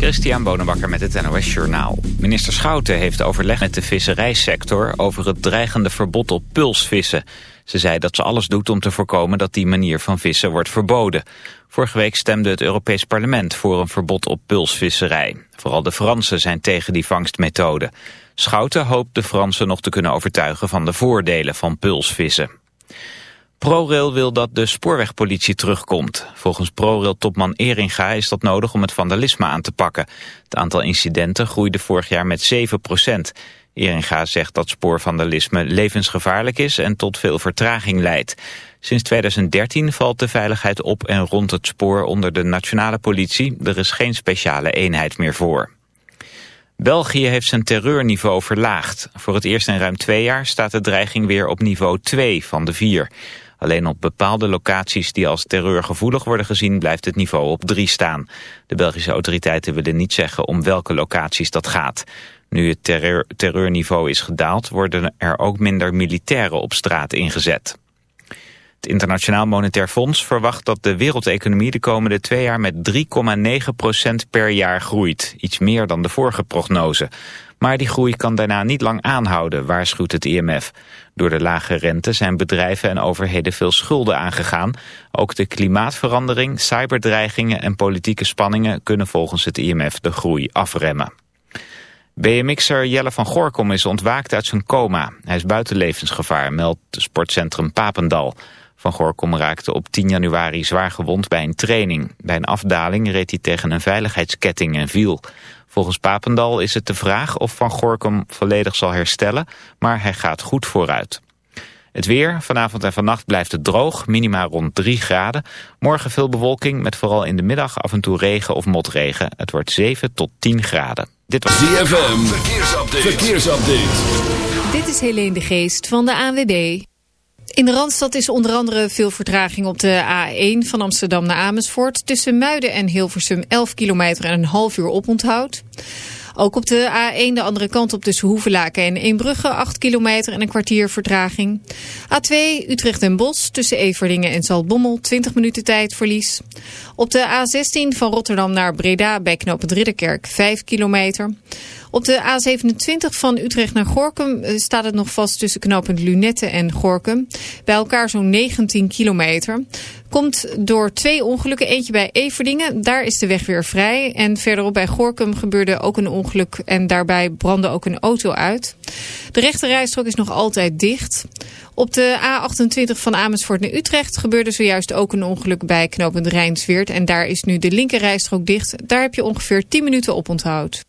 Christian Bonenbakker met het NOS Journaal. Minister Schouten heeft overleg met de visserijsector over het dreigende verbod op pulsvissen. Ze zei dat ze alles doet om te voorkomen dat die manier van vissen wordt verboden. Vorige week stemde het Europees Parlement voor een verbod op pulsvisserij. Vooral de Fransen zijn tegen die vangstmethode. Schouten hoopt de Fransen nog te kunnen overtuigen van de voordelen van pulsvissen. ProRail wil dat de spoorwegpolitie terugkomt. Volgens ProRail-topman Eringa is dat nodig om het vandalisme aan te pakken. Het aantal incidenten groeide vorig jaar met 7 procent. Eringa zegt dat spoorvandalisme levensgevaarlijk is en tot veel vertraging leidt. Sinds 2013 valt de veiligheid op en rond het spoor onder de nationale politie. Er is geen speciale eenheid meer voor. België heeft zijn terreurniveau verlaagd. Voor het eerst in ruim twee jaar staat de dreiging weer op niveau 2 van de 4. Alleen op bepaalde locaties die als terreurgevoelig worden gezien blijft het niveau op 3 staan. De Belgische autoriteiten willen niet zeggen om welke locaties dat gaat. Nu het terreur, terreurniveau is gedaald worden er ook minder militairen op straat ingezet. Het Internationaal Monetair Fonds verwacht dat de wereldeconomie de komende twee jaar met 3,9% per jaar groeit. Iets meer dan de vorige prognose. Maar die groei kan daarna niet lang aanhouden, waarschuwt het IMF. Door de lage rente zijn bedrijven en overheden veel schulden aangegaan. Ook de klimaatverandering, cyberdreigingen en politieke spanningen kunnen volgens het IMF de groei afremmen. BMX'er Jelle van Gorkom is ontwaakt uit zijn coma. Hij is buiten levensgevaar, meldt het sportcentrum Papendal. Van Gorkom raakte op 10 januari zwaar gewond bij een training. Bij een afdaling reed hij tegen een veiligheidsketting en viel. Volgens Papendal is het de vraag of Van Gorkum volledig zal herstellen, maar hij gaat goed vooruit. Het weer, vanavond en vannacht blijft het droog, minima rond 3 graden. Morgen veel bewolking, met vooral in de middag af en toe regen of motregen. Het wordt 7 tot 10 graden. Dit was ZFM, verkeersupdate. verkeersupdate. Dit is Helene de Geest van de ANWB. In de Randstad is onder andere veel vertraging op de A1 van Amsterdam naar Amersfoort. Tussen Muiden en Hilversum 11 kilometer en een half uur oponthoud. Ook op de A1 de andere kant op tussen Hoevelaken en Eembrugge 8 kilometer en een kwartier vertraging. A2 Utrecht en Bos tussen Everdingen en Zaltbommel 20 minuten tijdverlies. Op de A16 van Rotterdam naar Breda bij knooppunt Ridderkerk 5 kilometer. Op de A27 van Utrecht naar Gorkum eh, staat het nog vast tussen knooppunt Lunette en Gorkum. Bij elkaar zo'n 19 kilometer. Komt door twee ongelukken. Eentje bij Everdingen. Daar is de weg weer vrij. En verderop bij Gorkum gebeurde ook een ongeluk. En daarbij brandde ook een auto uit. De rechterrijstrook is nog altijd dicht. Op de A28 van Amersfoort naar Utrecht gebeurde zojuist ook een ongeluk bij knooppunt Rijnsweert. En daar is nu de linkerrijstrook dicht. Daar heb je ongeveer 10 minuten op onthoud.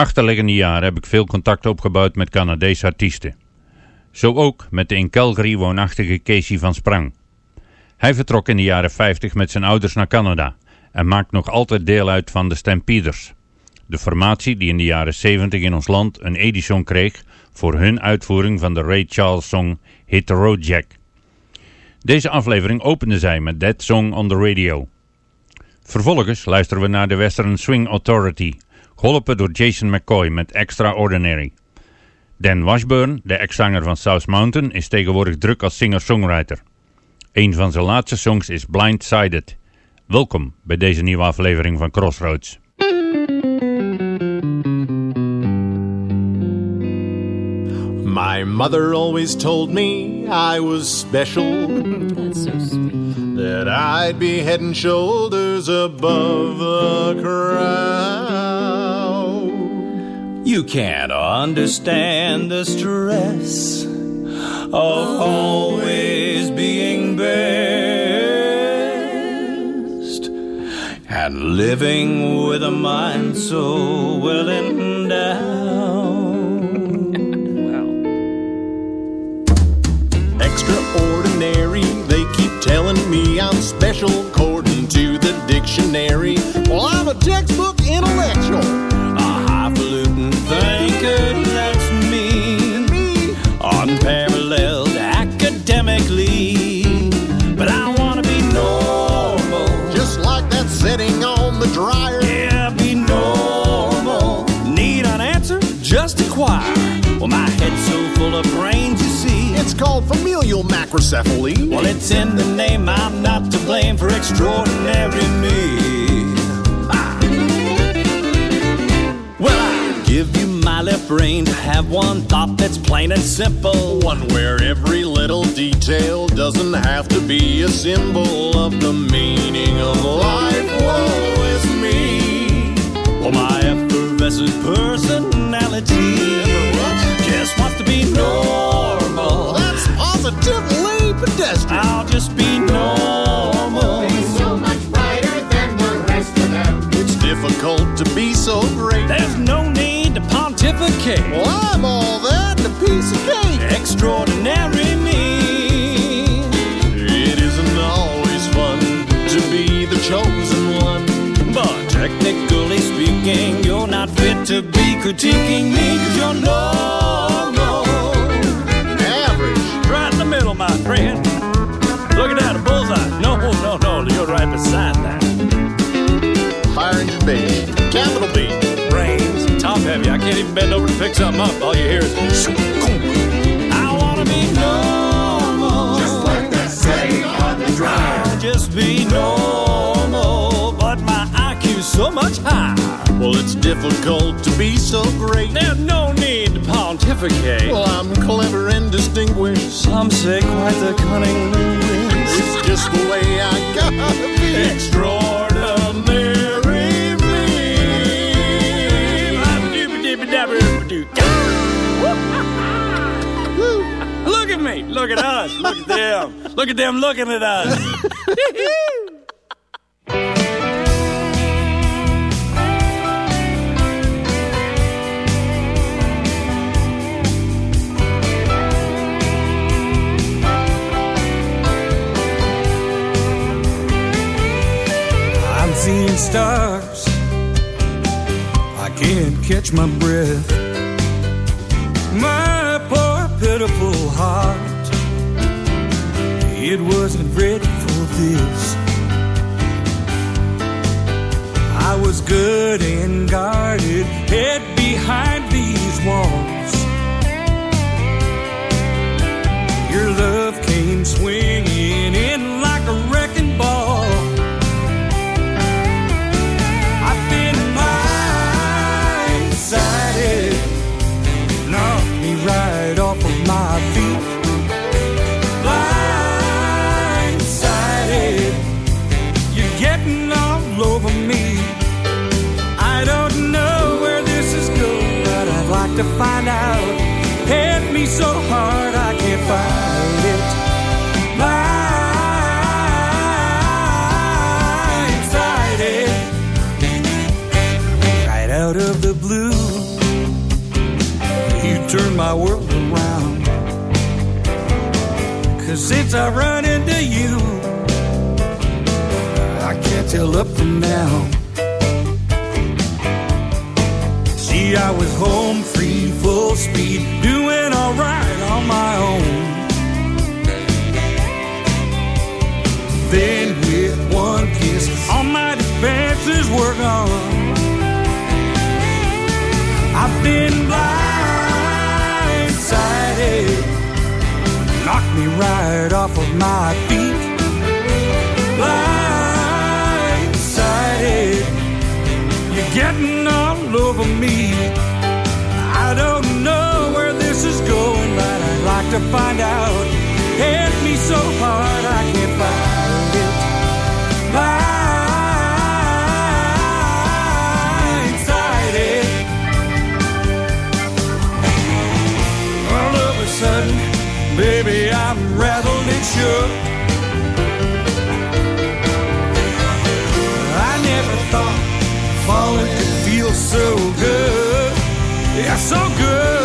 Achterliggende jaren heb ik veel contact opgebouwd met Canadese artiesten. Zo ook met de in Calgary woonachtige Casey van Sprang. Hij vertrok in de jaren 50 met zijn ouders naar Canada en maakt nog altijd deel uit van de Stampeders. De formatie die in de jaren 70 in ons land een Edison kreeg voor hun uitvoering van de Ray Charles song Hit the Road Jack. Deze aflevering opende zij met That Song on the Radio. Vervolgens luisteren we naar de Western Swing Authority, geholpen door Jason McCoy met Extraordinary. Dan Washburn, de ex-zanger van South Mountain, is tegenwoordig druk als singer-songwriter. Een van zijn laatste songs is Blindsided. Welkom bij deze nieuwe aflevering van Crossroads. My mother always told me I was special. That I'd be head and shoulders above the crowd. You can't understand the stress of always being best and living with a mind so well endowed. Extraordinary, they keep telling me I'm special according to the dictionary. Well, I'm a textbook intellectual. Familial macrocephaly. Well, it's in the name. I'm not to blame for extraordinary me. Ah. Well, I give you my left brain to have one thought that's plain and simple. One where every little detail doesn't have to be a symbol of the meaning of life. Woe is me. Well, my effervescent personality just wants to be normal. That's positively pedestrian. I'll just be normal. so much brighter than the rest of them. It's difficult to be so great. There's no need to pontificate. okay. Well, I'm all that and a piece of cake. Extraordinary me. It isn't always fun to be the chosen one. But technically speaking, you're not fit to be critiquing me because you're normal. Friend. Look at that, a bullseye. No, no, no, you're right beside that. Higher engine base. Capital B. Brains, top heavy. I can't even bend over to pick something up. All you hear is. I wanna be normal. Just like they say on the drive. Just be normal, but my IQ's so much higher. Well, it's difficult to be so great. There's no need to pontificate. Well, I'm clever distinguished. Some say quite the cunning linguist. It's just the way I gotta be. Extraordinary me. Look at me. Look at us. Look at them. Look at them looking at us. I'm stars. I can't catch my breath. My poor pitiful heart. It wasn't ready for this. I was good and guarded, hid behind these walls. Your love came swinging my world around. Cause since I run into you, I can't tell up from down. See, I was home free, full speed, doing alright on my own. Then, with one kiss, all my defenses were gone. I've been blindsided, knocked me right off of my feet. Blindsided, you're getting all over me. I don't know where this is going, but I'd like to find out. Hit me so hard I can't find baby, I'm rattled and shook. I never thought falling could feel so good. Yeah, so good.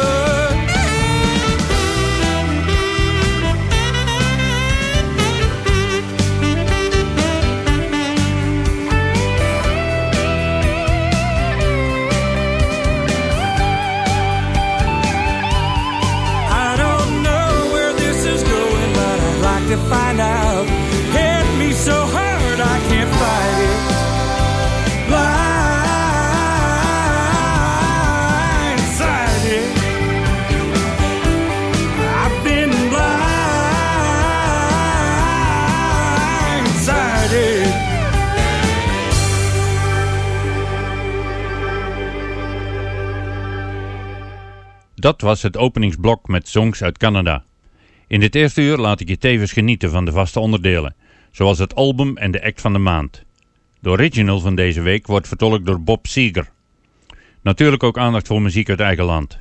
Dat was het openingsblok met songs uit Canada. In dit eerste uur laat ik je tevens genieten van de vaste onderdelen, zoals het album en de act van de maand. De original van deze week wordt vertolkt door Bob Seger. Natuurlijk ook aandacht voor muziek uit eigen land.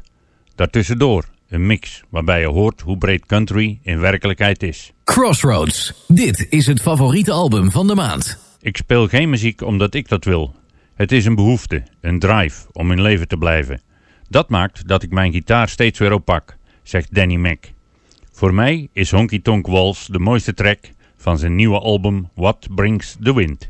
Daartussendoor een mix waarbij je hoort hoe breed country in werkelijkheid is. Crossroads. Dit is het favoriete album van de maand. Ik speel geen muziek omdat ik dat wil. Het is een behoefte, een drive om in leven te blijven. Dat maakt dat ik mijn gitaar steeds weer oppak, zegt Danny Mac. Voor mij is Honky Tonk Waltz de mooiste track van zijn nieuwe album What Brings the Wind.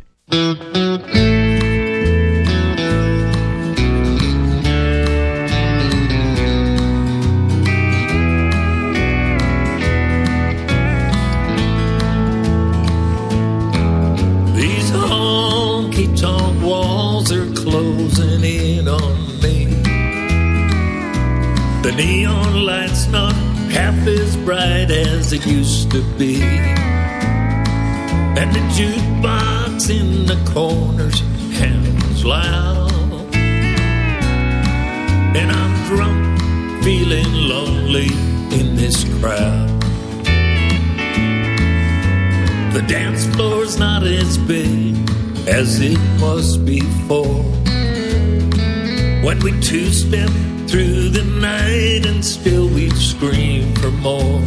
The neon lights not half as bright as it used to be. And the jukebox in the corners hams loud. And I'm drunk, feeling lonely in this crowd. The dance floor's not as big as it was before. When we two step through the night and still we scream for more.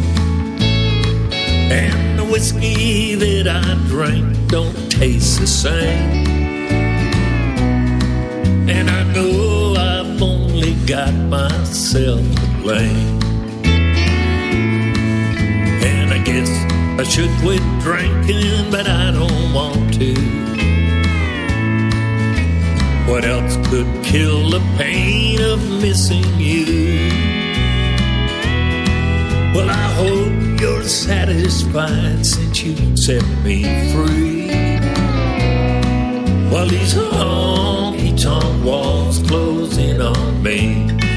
And the whiskey that I drank don't taste the same. And I know I've only got myself to blame. And I guess I should quit drinking, but I don't want to. What else could kill the pain of missing you? Well, I hope you're satisfied since you set me free. While these honky tonk walls closing on me.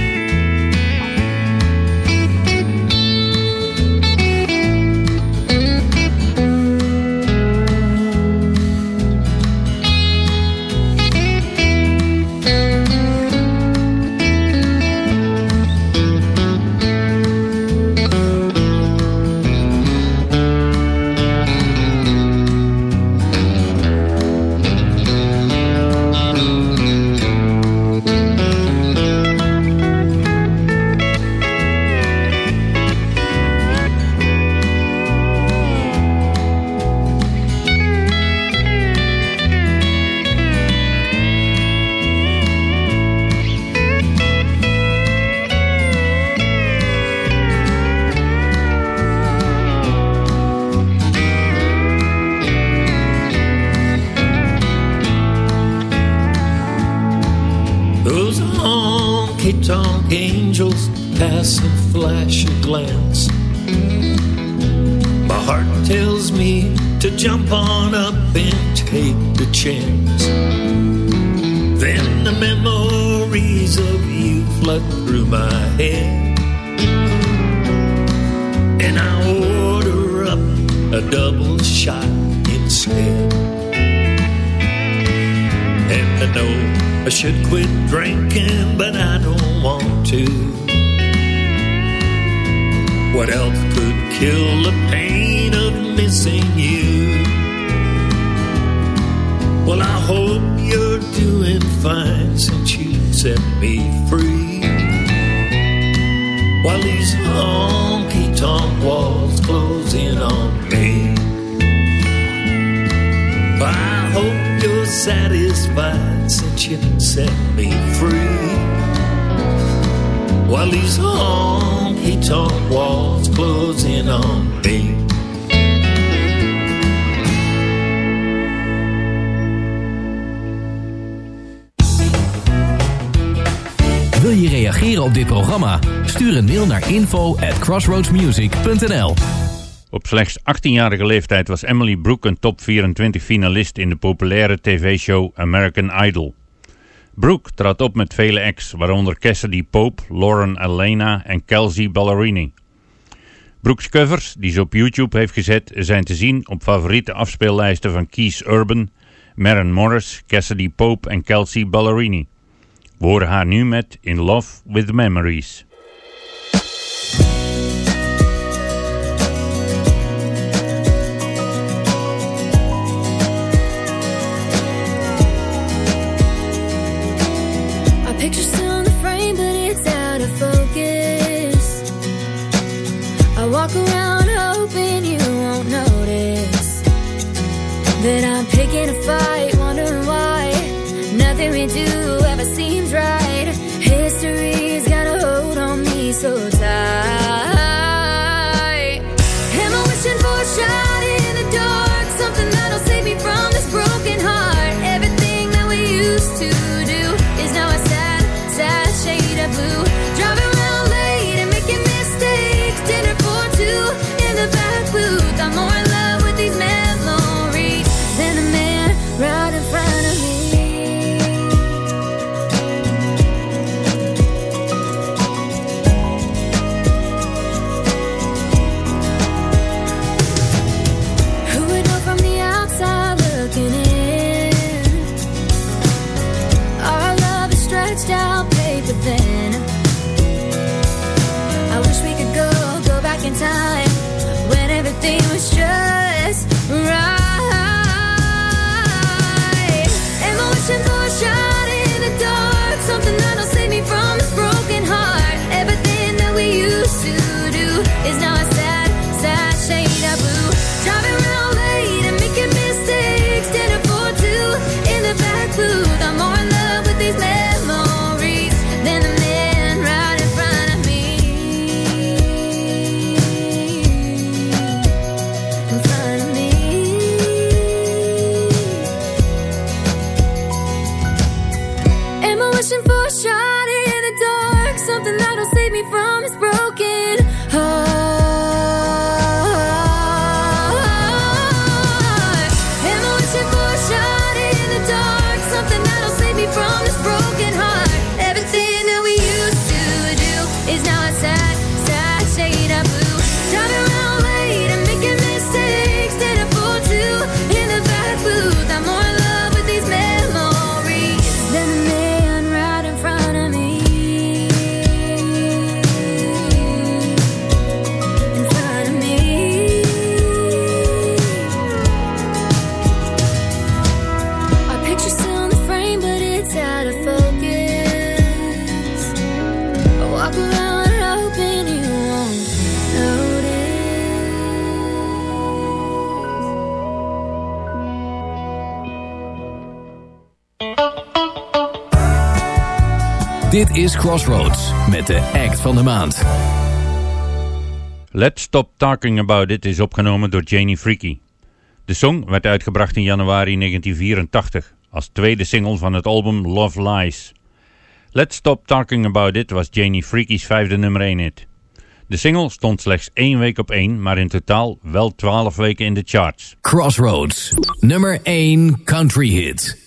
What else could kill the pain of missing you? Well, I hope you're doing fine since you set me free. While these honky tonk walls close in on me. I hope you're satisfied since you set me free. While these honky tonk walls close in on me. Wil je reageren op dit programma? Stuur een mail naar info at crossroadsmusic.nl Op slechts 18-jarige leeftijd was Emily Brooke een top 24 finalist in de populaire tv-show American Idol. Brooke trad op met vele acts, waaronder Cassidy Pope, Lauren Elena en Kelsey Ballerini. Brooks covers, die ze op YouTube heeft gezet, zijn te zien op favoriete afspeellijsten van Keith Urban, Maren Morris, Cassidy Pope en Kelsey Ballerini. We horen haar nu met In Love with Memories. Picture's still in the frame, but it's out of focus. I walk around hoping you won't notice that I'm picking a fight, is Crossroads met de act van de maand. Let's Stop Talking About It is opgenomen door Janie Freaky. De song werd uitgebracht in januari 1984 als tweede single van het album Love Lies. Let's Stop Talking About It was Janie Freaky's vijfde nummer 1 hit. De single stond slechts één week op één, maar in totaal wel 12 weken in de charts. Crossroads, nummer 1 country hit.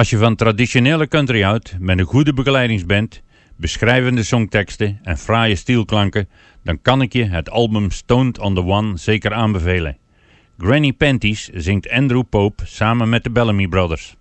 Als je van traditionele country houdt, met een goede begeleidingsband, beschrijvende songteksten en fraaie stielklanken, dan kan ik je het album Stoned on the One zeker aanbevelen. Granny Panties zingt Andrew Pope samen met de Bellamy Brothers.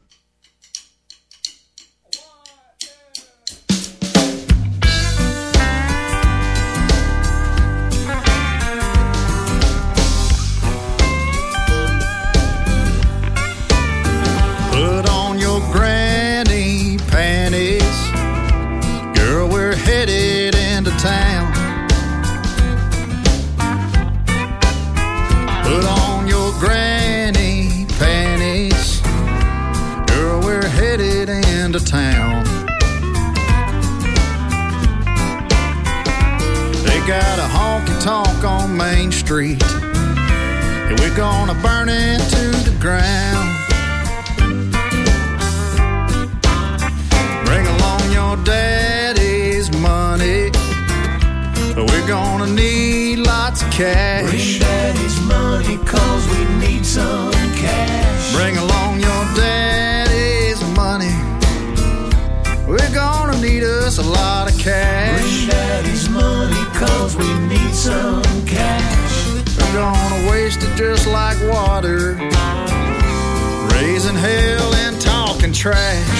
street. And we're gonna burn it to the ground. Bring along your daddy's money. We're gonna need lots of cash. Bring daddy's money, cause we need some cash. Bring along your daddy's money. We're gonna need us a lot of cash. Bring daddy's money, cause we need some cash. Gonna waste it just like water. Raising hell and talking trash.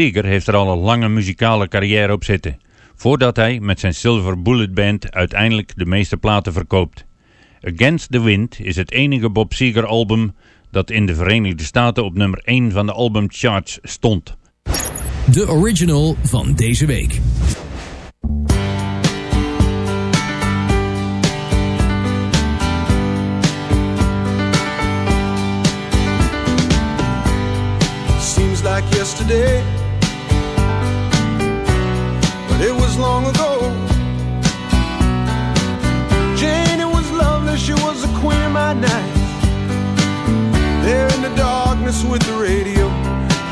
Seeger heeft er al een lange muzikale carrière op zitten, voordat hij met zijn Silver Bullet Band uiteindelijk de meeste platen verkoopt. Against the Wind is het enige Bob Seeger album dat in de Verenigde Staten op nummer 1 van de albumcharts stond. De original van deze week. like yesterday long ago. Jane, it was lovely, she was a queen of my night. There in the darkness with the radio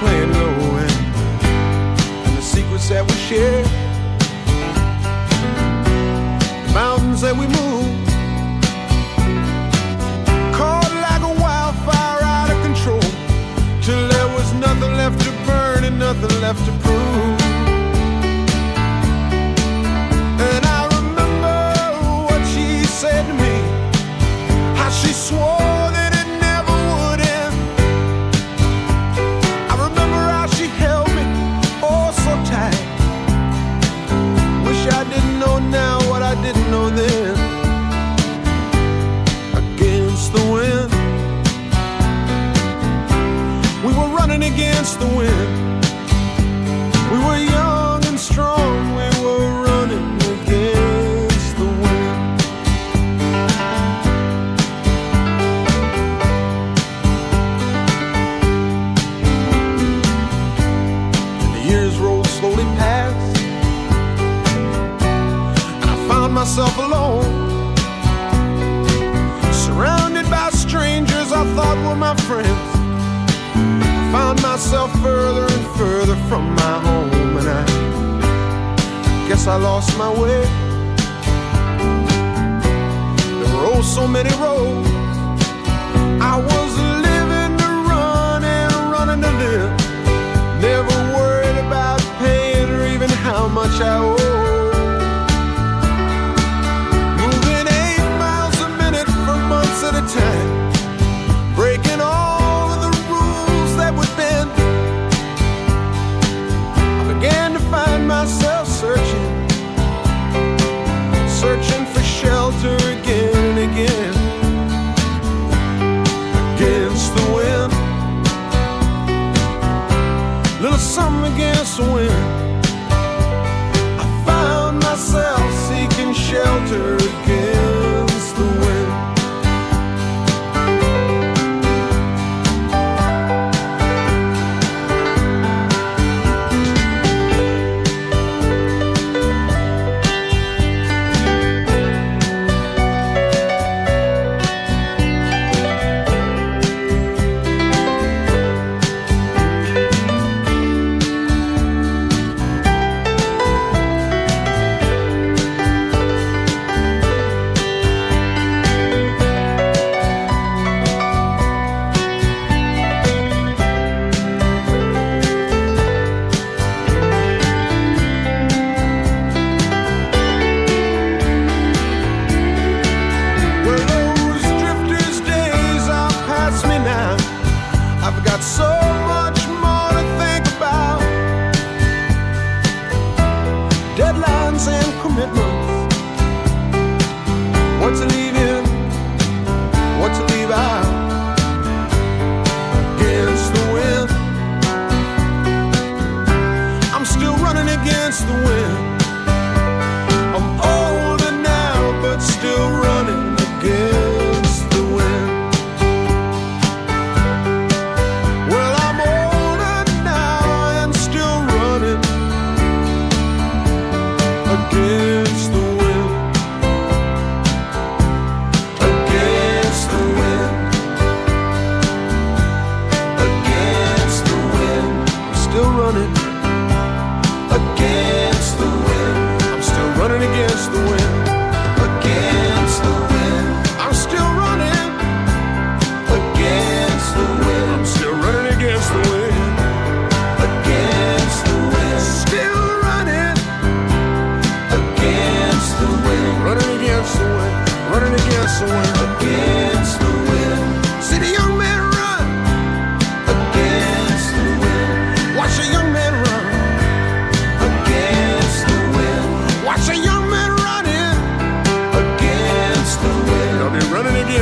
playing low and, the secrets that we shared. The mountains that we moved. Caught like a wildfire out of control. Till there was nothing left to burn and nothing left to prove. she swore.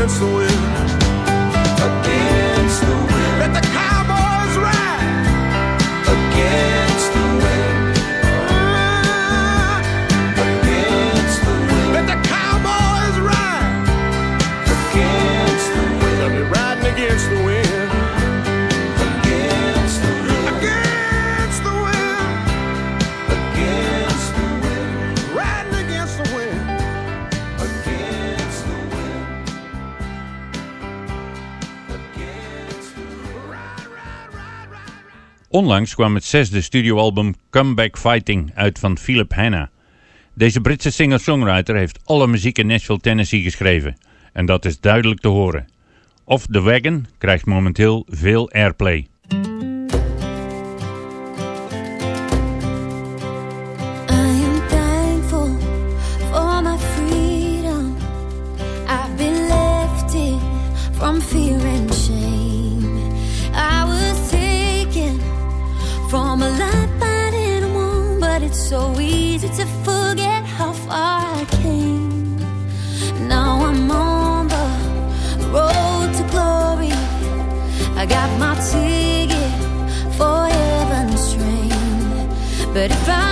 pencil Onlangs kwam het zesde studioalbum Comeback Fighting uit van Philip Hanna. Deze Britse singer-songwriter heeft alle muziek in Nashville, Tennessee geschreven. En dat is duidelijk te horen. Off the Wagon krijgt momenteel veel airplay. But if I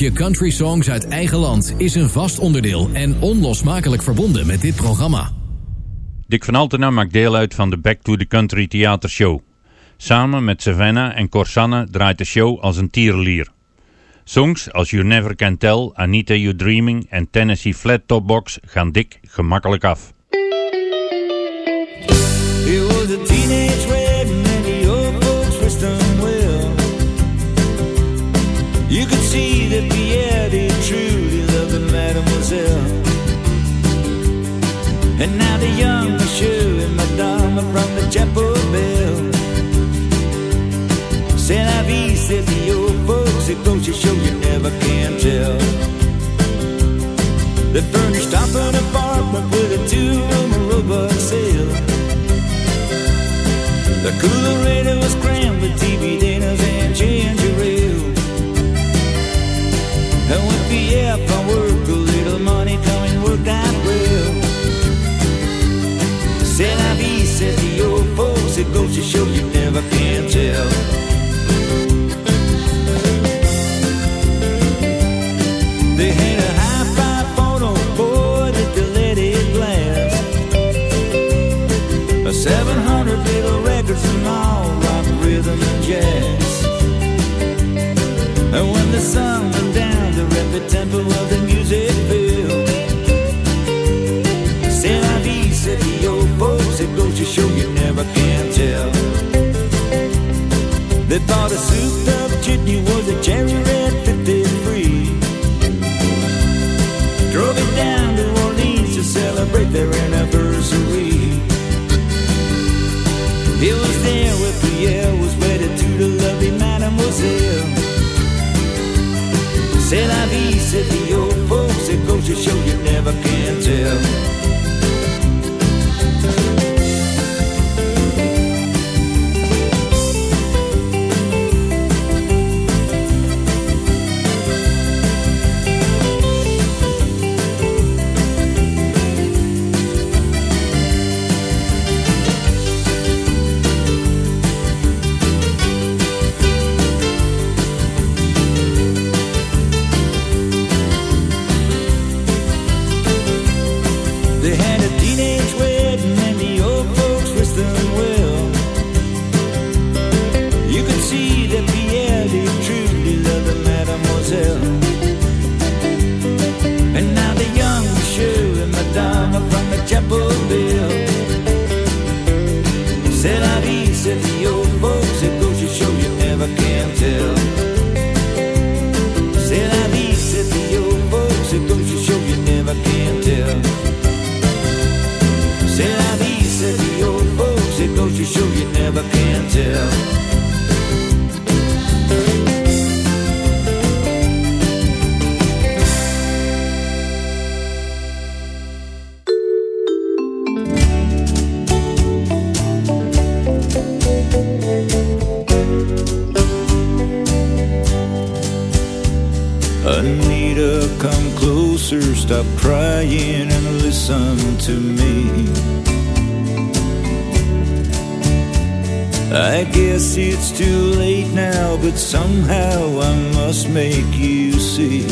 Blokje Country Songs uit eigen land is een vast onderdeel en onlosmakelijk verbonden met dit programma. Dick van Altena maakt deel uit van de Back to the Country Theatershow. Samen met Savannah en Corsanne draait de show als een tierenlier. Songs als You Never Can Tell, Anita You Dreaming en Tennessee Flat Top Box gaan Dick gemakkelijk af. Mademoiselle. And now the young monsieur and madame from the chapel bell. C'est la vie, said the old folks, it goes to show you never can tell. They furnished up an apartment with a two-room robot sale. The coolerator was crammed with TV dinners and ginger ale. And when Pierre from goes to show you never can tell. They had a high-fi photo boy that they let it blast. A 700 little records and all rock, rhythm, and jazz. And when the sun went down, the rapid tempo of the music tell. They bought a souped-up jitney, was a cherry red 53. Drove it down to Orleans to celebrate their anniversary. It was there where Pierre was wedded to the lovely Mademoiselle. C'est la vie, said the old folks, it goes to show you never can tell. But somehow I must make you see.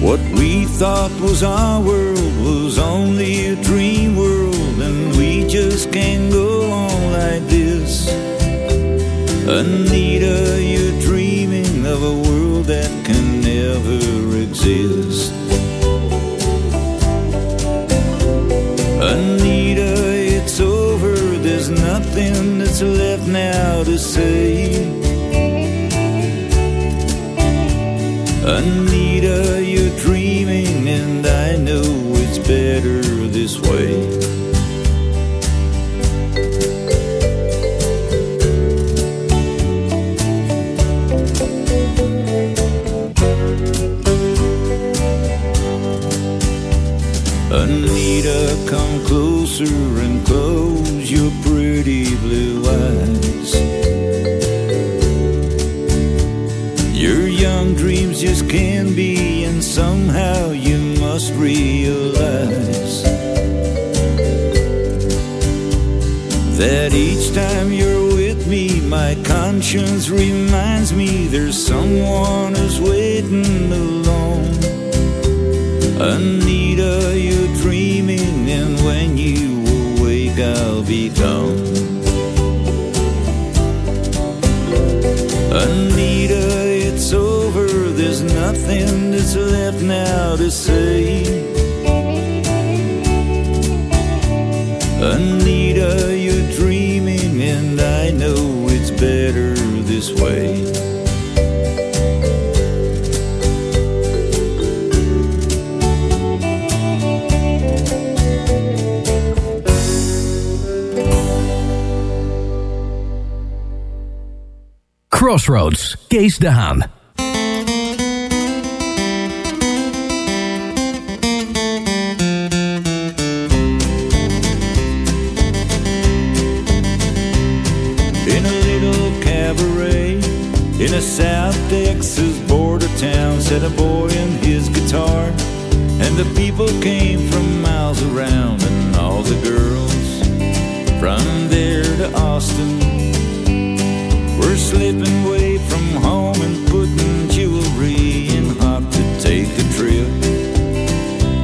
What we thought was our world was only a dream world, and we just can't go on like this. Anita, you're dreaming of a world that can never exist. Anita, it's over, there's nothing left now to say. Anita, you're dreaming, and I know it's better this way. Anita, come closer and dreams just can't be, and somehow you must realize that each time you're with me, my conscience reminds me there's someone who's waiting alone. Anita, you're dreaming, and when you awake, I'll be gone. Anita, nothing that's left now to say. Anita, you're dreaming, and I know it's better this way. Crossroads, Kees de. A boy and his guitar, and the people came from miles around, and all the girls from there to Austin were slipping away from home and putting jewelry in hot to take the trip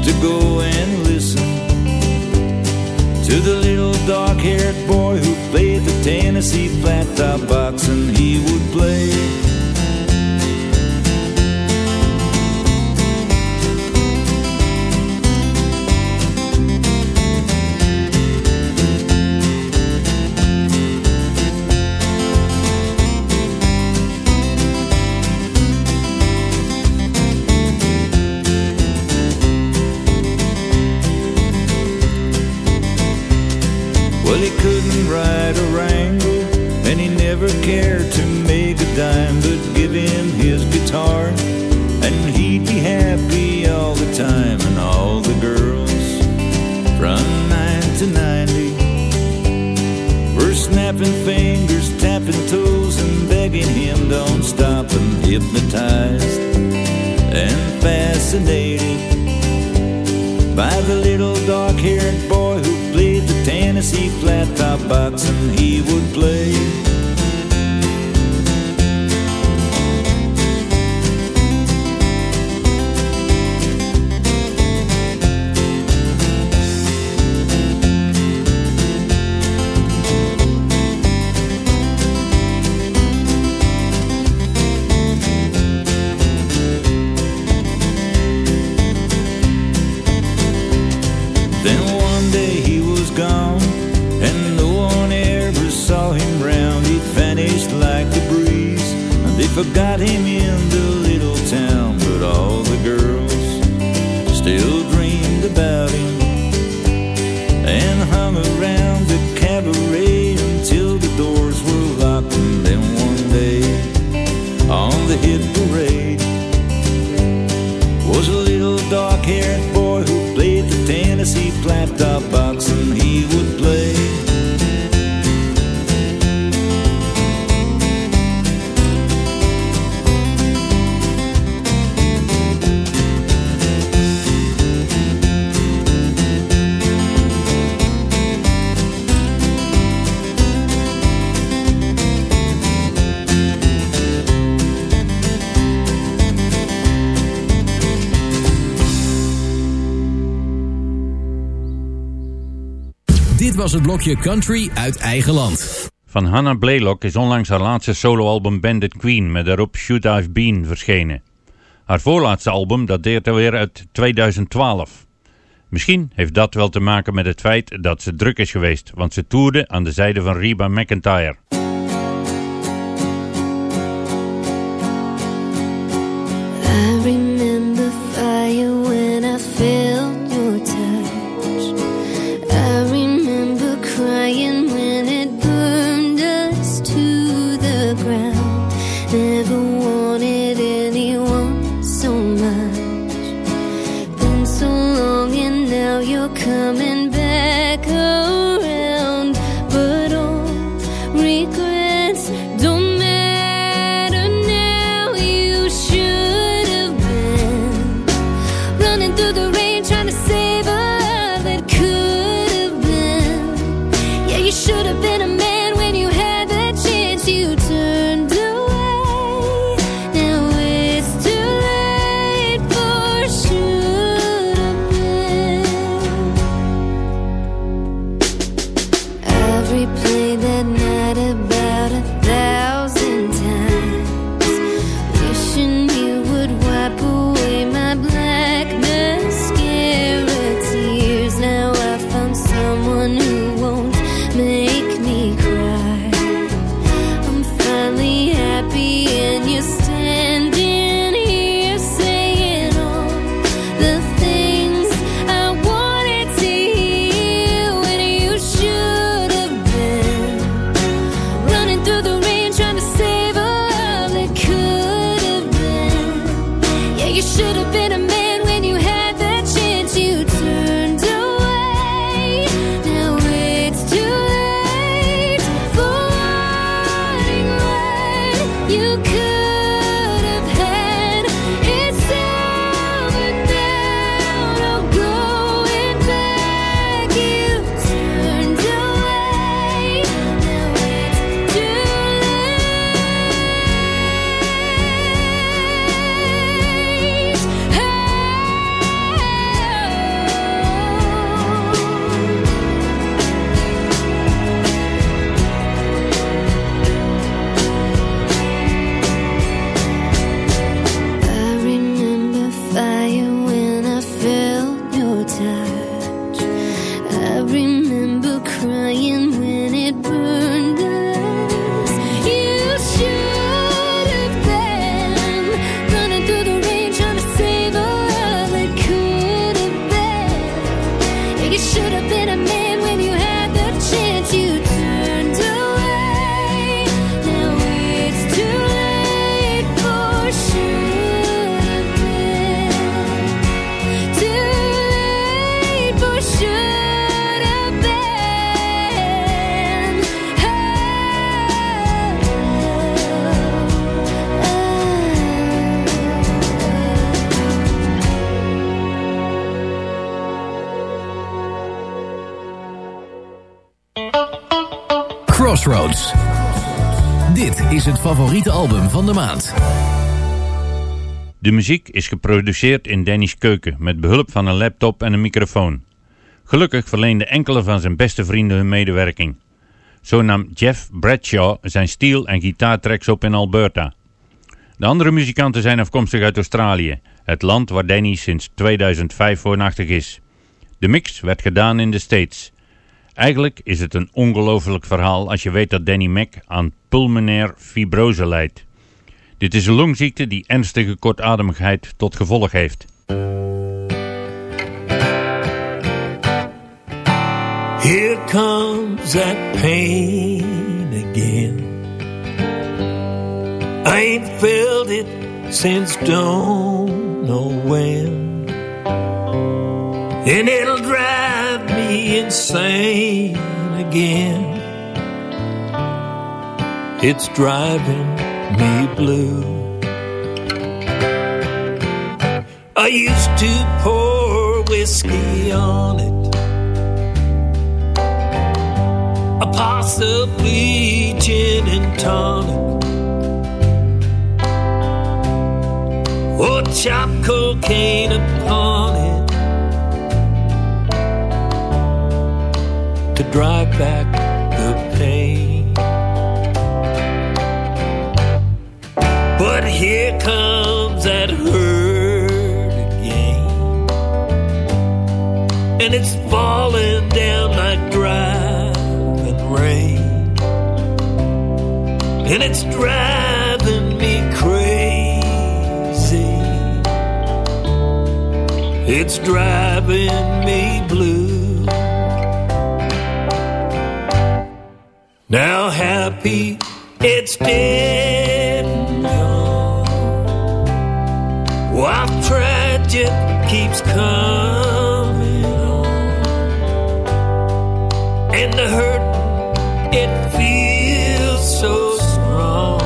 to go and listen to the little dark-haired boy who played the Tennessee flat top box and he would box and he would play. Was het blokje country uit eigen land. Van Hannah Blaylock is onlangs haar laatste soloalbum Bandit Queen met daarop Should I've Been verschenen. Haar voorlaatste album dateert alweer uit 2012. Misschien heeft dat wel te maken met het feit dat ze druk is geweest, want ze toerde aan de zijde van Reba McIntyre. Dit is het favoriete album van de maand. De muziek is geproduceerd in Danny's keuken met behulp van een laptop en een microfoon. Gelukkig verleenden enkele van zijn beste vrienden hun medewerking. Zo nam Jeff Bradshaw zijn steel- en gitaartracks op in Alberta. De andere muzikanten zijn afkomstig uit Australië, het land waar Danny sinds 2005 woonachtig is. De mix werd gedaan in de States. Eigenlijk is het een ongelooflijk verhaal als je weet dat Danny Mac aan pulmonaire fibrose lijdt. Dit is een longziekte die ernstige kortademigheid tot gevolg heeft. Here comes that pain again. I felt it since don't know when. And it'll drive insane again. It's driving me blue. I used to pour whiskey on it. A possibly gin and tonic. Or chop cocaine upon it Drive back the pain. But here comes that hurt again, and it's falling down like driving rain, and it's driving me crazy. It's driving me blue. Now happy, it's dead and gone. While tragic keeps coming on, and the hurt it feels so strong.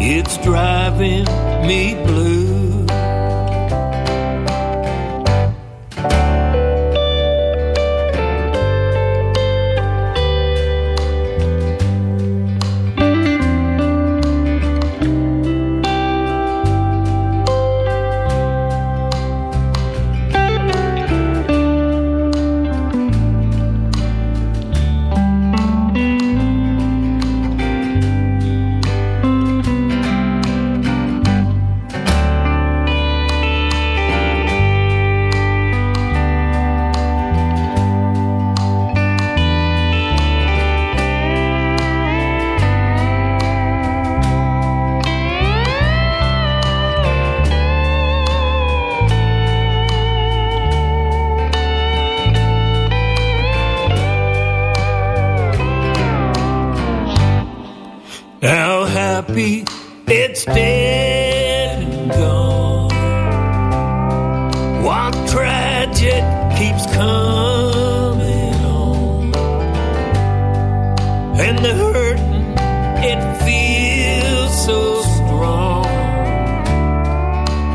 It's driving me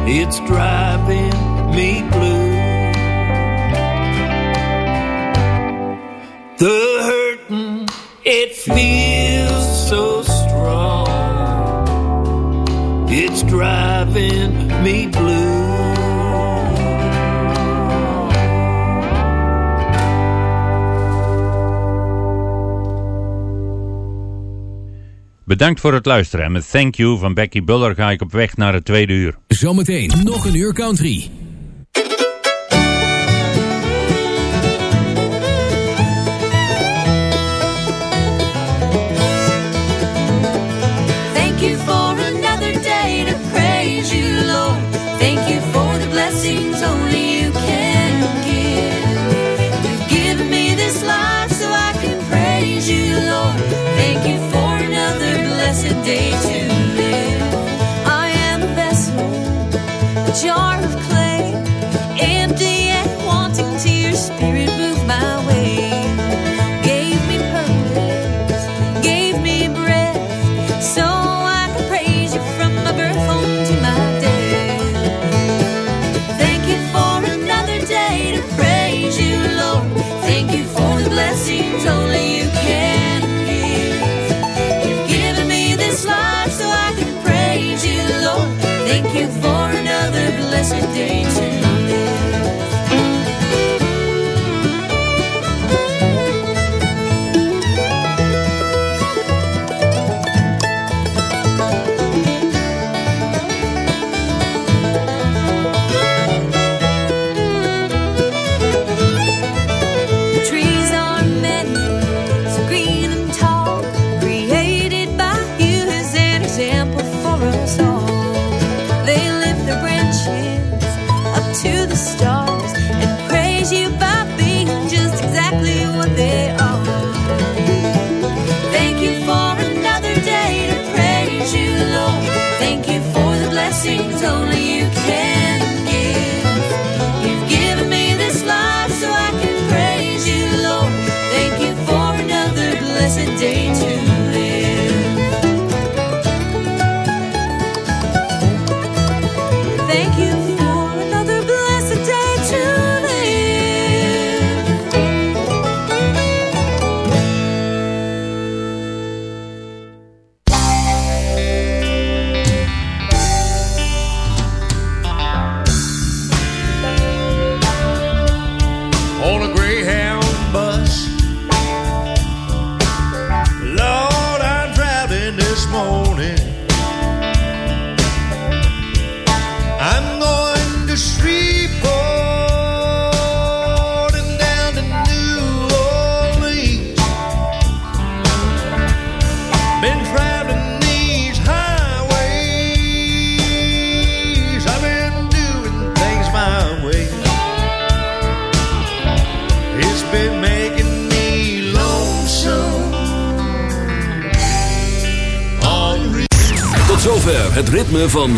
It's driving me blue. The hurting, it feels so strong. It's driving me blue. Bedankt voor het luisteren en met Thank You van Becky Buller ga ik op weg naar het tweede uur. Zometeen nog een uur country.